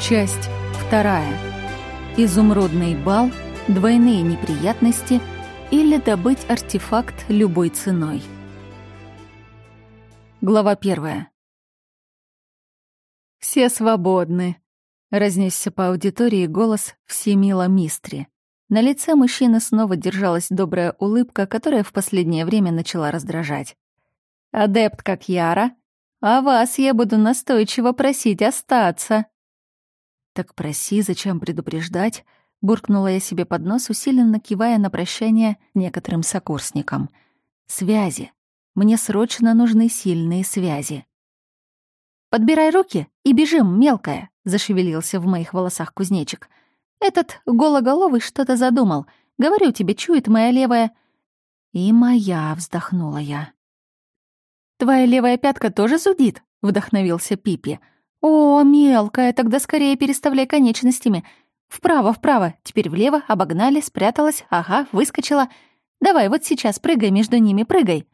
Часть вторая. Изумрудный бал, двойные неприятности или добыть артефакт любой ценой. Глава первая. «Все свободны», — разнесся по аудитории голос Всемила Мистри. На лице мужчины снова держалась добрая улыбка, которая в последнее время начала раздражать. «Адепт как Яра, а вас я буду настойчиво просить остаться». «Так проси, зачем предупреждать?» — буркнула я себе под нос, усиленно кивая на прощание некоторым сокурсникам. «Связи. Мне срочно нужны сильные связи». «Подбирай руки и бежим, мелкая», — зашевелился в моих волосах кузнечик. «Этот гологоловый что-то задумал. Говорю тебе, чует моя левая...» «И моя», — вздохнула я. «Твоя левая пятка тоже зудит?» — вдохновился Пипи. «О, мелкая, тогда скорее переставляй конечностями. Вправо, вправо, теперь влево, обогнали, спряталась, ага, выскочила. Давай, вот сейчас прыгай между ними, прыгай».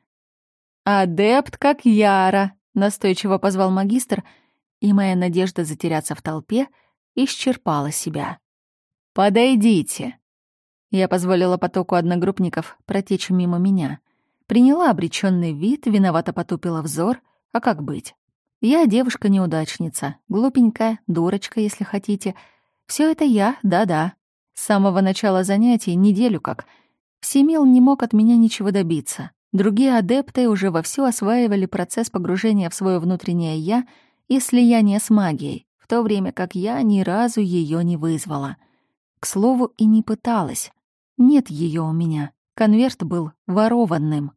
«Адепт как Яра», — настойчиво позвал магистр, и моя надежда затеряться в толпе исчерпала себя. «Подойдите». Я позволила потоку одногруппников протечь мимо меня. Приняла обреченный вид, виновато потупила взор. А как быть? Я девушка-неудачница, глупенькая, дурочка, если хотите. Все это я, да-да. С самого начала занятий, неделю как. Всемил не мог от меня ничего добиться. Другие адепты уже вовсю осваивали процесс погружения в свое внутреннее «я» и слияния с магией, в то время как я ни разу ее не вызвала. К слову, и не пыталась. Нет ее у меня. Конверт был ворованным.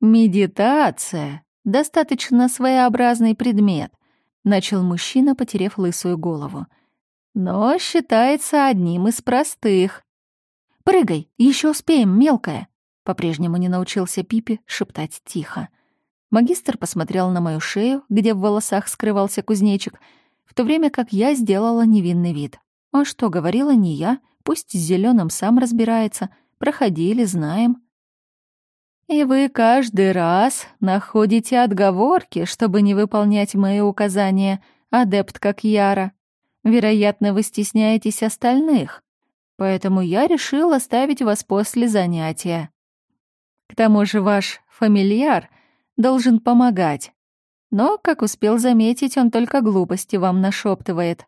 «Медитация достаточно своеобразный предмет», — начал мужчина, потеряв лысую голову. «Но считается одним из простых». «Прыгай, еще успеем, мелкая», — по-прежнему не научился Пипи шептать тихо. Магистр посмотрел на мою шею, где в волосах скрывался кузнечик, в то время как я сделала невинный вид. А что, говорила не я, пусть с зеленым сам разбирается, проходили, знаем. И вы каждый раз находите отговорки, чтобы не выполнять мои указания, адепт как Яра. Вероятно, вы стесняетесь остальных, поэтому я решил оставить вас после занятия. К тому же ваш фамильяр должен помогать. Но, как успел заметить, он только глупости вам нашептывает.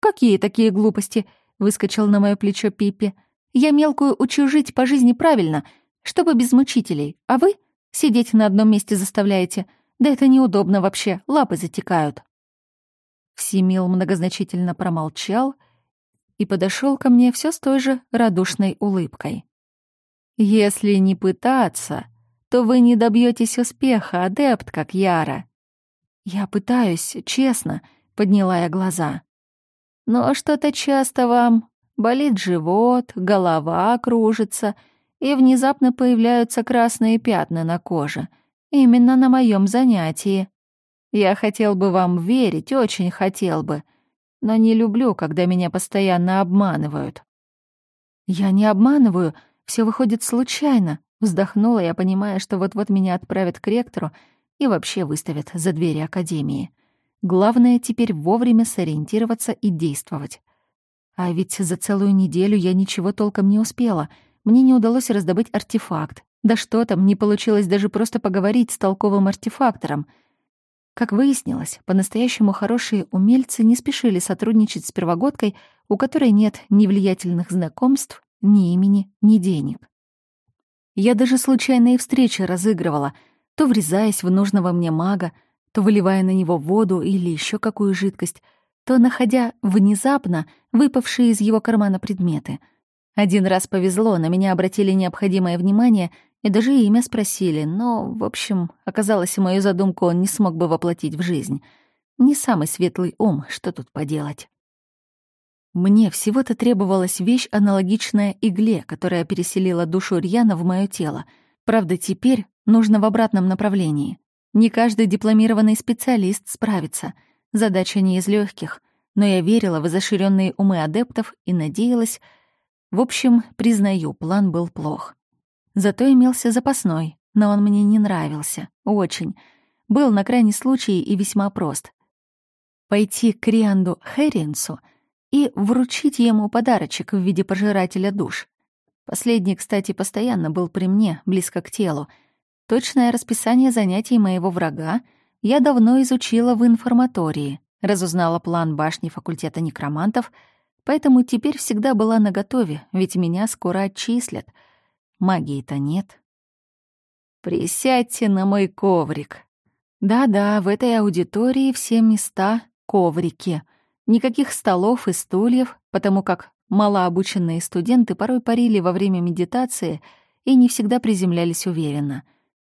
«Какие такие глупости?» — выскочил на мое плечо Пиппи. «Я мелкую учу жить по жизни правильно — чтобы без мучителей. А вы сидеть на одном месте заставляете. Да это неудобно вообще, лапы затекают». Всемил многозначительно промолчал и подошел ко мне все с той же радушной улыбкой. «Если не пытаться, то вы не добьетесь успеха, адепт, как Яра». «Я пытаюсь, честно», — подняла я глаза. «Но что-то часто вам болит живот, голова кружится», и внезапно появляются красные пятна на коже. Именно на моем занятии. Я хотел бы вам верить, очень хотел бы, но не люблю, когда меня постоянно обманывают. Я не обманываю, все выходит случайно. Вздохнула я, понимая, что вот-вот меня отправят к ректору и вообще выставят за двери академии. Главное теперь вовремя сориентироваться и действовать. А ведь за целую неделю я ничего толком не успела — мне не удалось раздобыть артефакт. Да что там, не получилось даже просто поговорить с толковым артефактором. Как выяснилось, по-настоящему хорошие умельцы не спешили сотрудничать с первогодкой, у которой нет ни влиятельных знакомств, ни имени, ни денег. Я даже случайные встречи разыгрывала, то врезаясь в нужного мне мага, то выливая на него воду или еще какую жидкость, то находя внезапно выпавшие из его кармана предметы — один раз повезло, на меня обратили необходимое внимание и даже имя спросили, но, в общем, оказалось, мою задумку он не смог бы воплотить в жизнь. Не самый светлый ум, что тут поделать. Мне всего-то требовалась вещь, аналогичная игле, которая переселила душу Рьяна в мое тело. Правда, теперь нужно в обратном направлении. Не каждый дипломированный специалист справится. Задача не из легких, но я верила в изощренные умы адептов и надеялась, в общем, признаю, план был плох. Зато имелся запасной, но он мне не нравился. Очень. Был на крайний случай и весьма прост. пойти к Рианду Хэринсу и вручить ему подарочек в виде пожирателя душ. Последний, кстати, постоянно был при мне, близко к телу. Точное расписание занятий моего врага я давно изучила в информатории, разузнала план башни факультета некромантов, поэтому теперь всегда была наготове, ведь меня скоро отчислят. Магии-то нет. «Присядьте на мой коврик». Да-да, в этой аудитории все места — коврики. Никаких столов и стульев, потому как малообученные студенты порой парили во время медитации и не всегда приземлялись уверенно.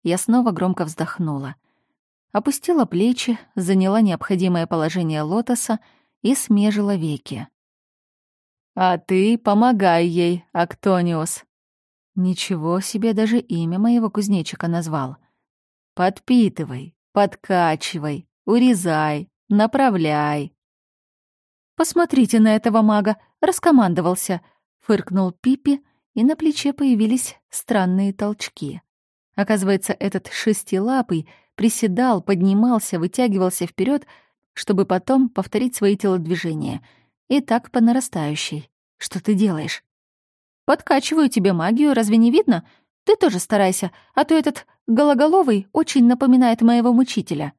Я снова громко вздохнула. Опустила плечи, заняла необходимое положение лотоса и смежила веки. «А ты помогай ей, Актониус», Ничего себе даже имя моего кузнечика назвал. Подпитывай, подкачивай, урезай, направляй. Посмотрите на этого мага, раскомандовался, фыркнул Пипи, и на плече появились странные толчки. Оказывается, этот шестилапый приседал, поднимался, вытягивался вперед, чтобы потом повторить свои телодвижения. И так по нарастающей. Что ты делаешь? Подкачиваю тебе магию, разве не видно? Ты тоже старайся, а то этот гологоловый очень напоминает моего мучителя».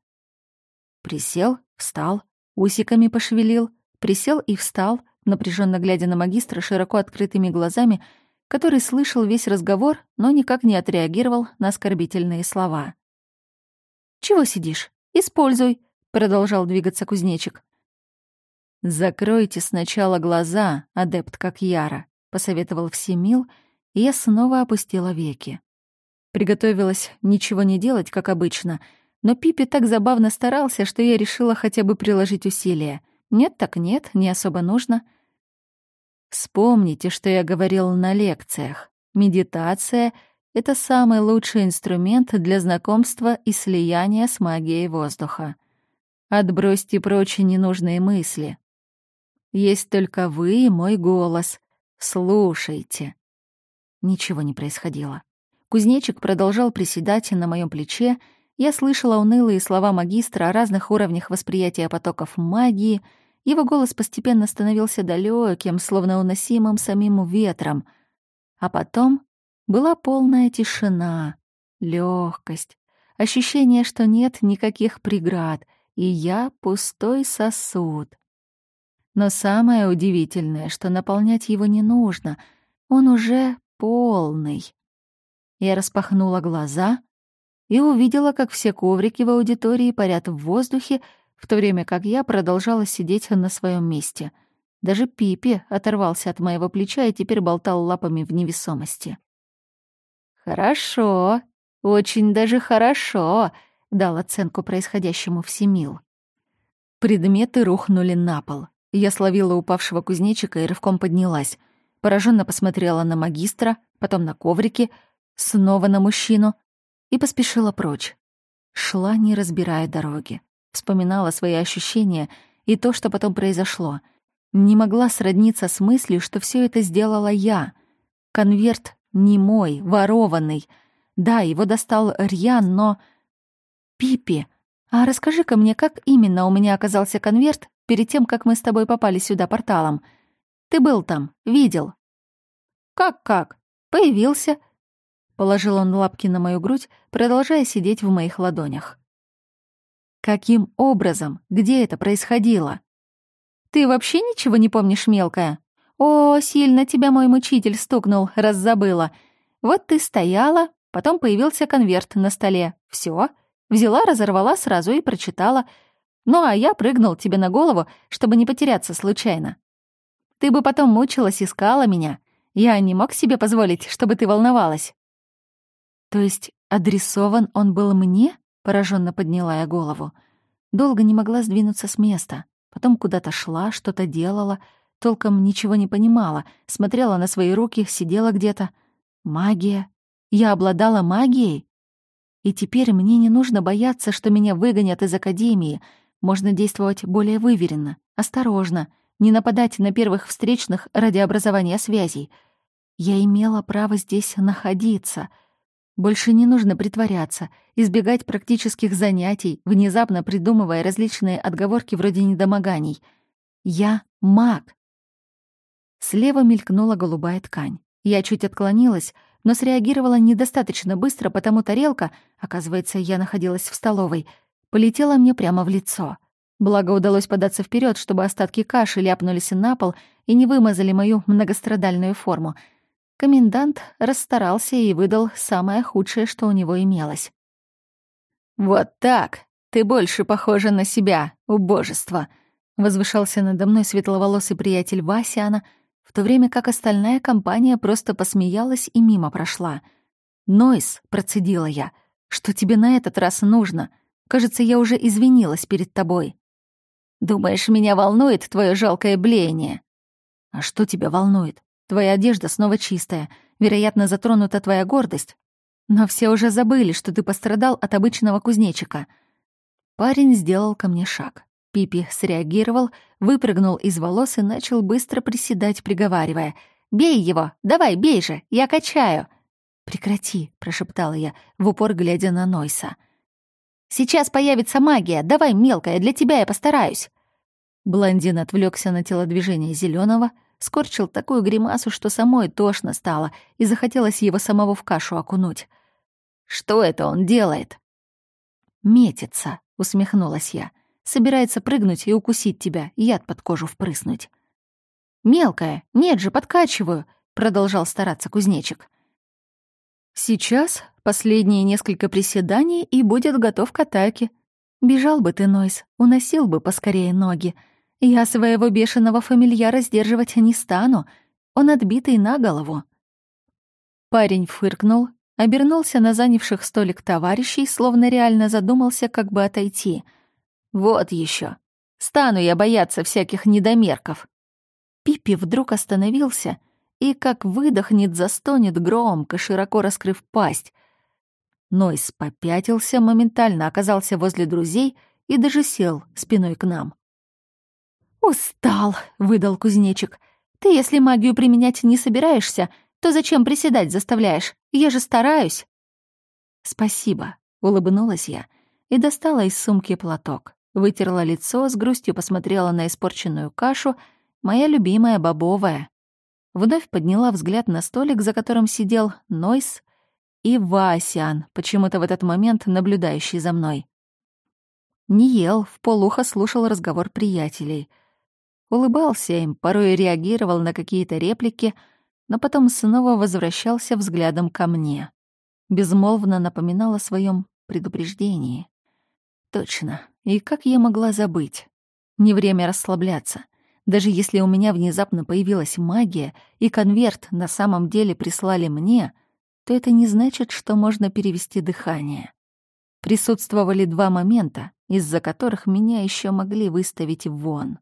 Присел, встал, усиками пошевелил, присел и встал, напряженно глядя на магистра широко открытыми глазами, который слышал весь разговор, но никак не отреагировал на оскорбительные слова. «Чего сидишь? Используй», — продолжал двигаться кузнечик. «Закройте сначала глаза, адепт как Яра. — посоветовал Всемил, и я снова опустила веки. Приготовилась ничего не делать, как обычно, но Пипи так забавно старался, что я решила хотя бы приложить усилия. Нет так нет, не особо нужно. Вспомните, что я говорил на лекциях. Медитация — это самый лучший инструмент для знакомства и слияния с магией воздуха. Отбросьте прочь ненужные мысли. Есть только вы и мой голос, «Слушайте». Ничего не происходило. Кузнечик продолжал приседать на моем плече, я слышала унылые слова магистра о разных уровнях восприятия потоков магии, его голос постепенно становился далеким, словно уносимым самим ветром. А потом была полная тишина, легкость, ощущение, что нет никаких преград, и я пустой сосуд. Но самое удивительное, что наполнять его не нужно. Он уже полный. Я распахнула глаза и увидела, как все коврики в аудитории парят в воздухе, в то время как я продолжала сидеть на своем месте. Даже Пипи оторвался от моего плеча и теперь болтал лапами в невесомости. «Хорошо, очень даже хорошо», — дал оценку происходящему Всемил. Предметы рухнули на пол. Я словила упавшего кузнечика и рывком поднялась. Пораженно посмотрела на магистра, потом на коврики, снова на мужчину и поспешила прочь. Шла, не разбирая дороги. Вспоминала свои ощущения и то, что потом произошло. Не могла сродниться с мыслью, что все это сделала я. Конверт не мой, ворованный. Да, его достал Рьян, но... Пипи, а расскажи-ка мне, как именно у меня оказался конверт перед тем, как мы с тобой попали сюда порталом. Ты был там, видел». «Как-как? Появился». Положил он лапки на мою грудь, продолжая сидеть в моих ладонях. «Каким образом? Где это происходило?» «Ты вообще ничего не помнишь, мелкая? О, сильно тебя мой мучитель стукнул, раз забыла. Вот ты стояла, потом появился конверт на столе. Все, Взяла, разорвала сразу и прочитала — ну а я прыгнул тебе на голову, чтобы не потеряться случайно. Ты бы потом мучилась, искала меня. Я не мог себе позволить, чтобы ты волновалась». «То есть адресован он был мне?» — пораженно подняла я голову. Долго не могла сдвинуться с места. Потом куда-то шла, что-то делала, толком ничего не понимала, смотрела на свои руки, сидела где-то. Магия. Я обладала магией. И теперь мне не нужно бояться, что меня выгонят из академии — можно действовать более выверенно, осторожно, не нападать на первых встречных ради образования связей. Я имела право здесь находиться. Больше не нужно притворяться, избегать практических занятий, внезапно придумывая различные отговорки вроде недомоганий. Я маг. Слева мелькнула голубая ткань. Я чуть отклонилась, но среагировала недостаточно быстро, потому тарелка, оказывается, я находилась в столовой, полетела мне прямо в лицо. Благо удалось податься вперед, чтобы остатки каши ляпнулись на пол и не вымазали мою многострадальную форму. Комендант расстарался и выдал самое худшее, что у него имелось. «Вот так! Ты больше похожа на себя, убожество!» Возвышался надо мной светловолосый приятель Васяна, в то время как остальная компания просто посмеялась и мимо прошла. «Нойс», — процедила я, — «что тебе на этот раз нужно? Кажется, я уже извинилась перед тобой». «Думаешь, меня волнует твое жалкое блеяние?» «А что тебя волнует? Твоя одежда снова чистая. Вероятно, затронута твоя гордость. Но все уже забыли, что ты пострадал от обычного кузнечика». Парень сделал ко мне шаг. Пипи среагировал, выпрыгнул из волос и начал быстро приседать, приговаривая. «Бей его! Давай, бей же! Я качаю!» «Прекрати!» — прошептала я, в упор глядя на Нойса. «Сейчас появится магия! Давай, мелкая, для тебя я постараюсь!» Блондин отвлекся на телодвижение зеленого, скорчил такую гримасу, что самой тошно стало, и захотелось его самого в кашу окунуть. «Что это он делает?» «Метится», — усмехнулась я. Собирается прыгнуть и укусить тебя, яд под кожу впрыснуть. «Мелкая, нет же, подкачиваю», — продолжал стараться кузнечик. «Сейчас последние несколько приседаний и будет готов к атаке. Бежал бы ты, Нойс, уносил бы поскорее ноги. Я своего бешеного фамильяра сдерживать не стану, он отбитый на голову». Парень фыркнул, обернулся на занявших столик товарищей, словно реально задумался, как бы отойти — вот еще. Стану я бояться всяких недомерков. Пипи вдруг остановился и, как выдохнет, застонет громко, широко раскрыв пасть. Нойс попятился, моментально оказался возле друзей и даже сел спиной к нам. «Устал», — выдал кузнечик. «Ты, если магию применять не собираешься, то зачем приседать заставляешь? Я же стараюсь». «Спасибо», — улыбнулась я и достала из сумки платок. Вытерла лицо, с грустью посмотрела на испорченную кашу, моя любимая бобовая. Вновь подняла взгляд на столик, за которым сидел Нойс и Васян, почему-то в этот момент наблюдающий за мной. Не ел, в полухо слушал разговор приятелей. Улыбался им, порой реагировал на какие-то реплики, но потом снова возвращался взглядом ко мне. Безмолвно напоминал о своем предупреждении. Точно. И как я могла забыть? Не время расслабляться. Даже если у меня внезапно появилась магия, и конверт на самом деле прислали мне, то это не значит, что можно перевести дыхание. Присутствовали два момента, из-за которых меня еще могли выставить вон.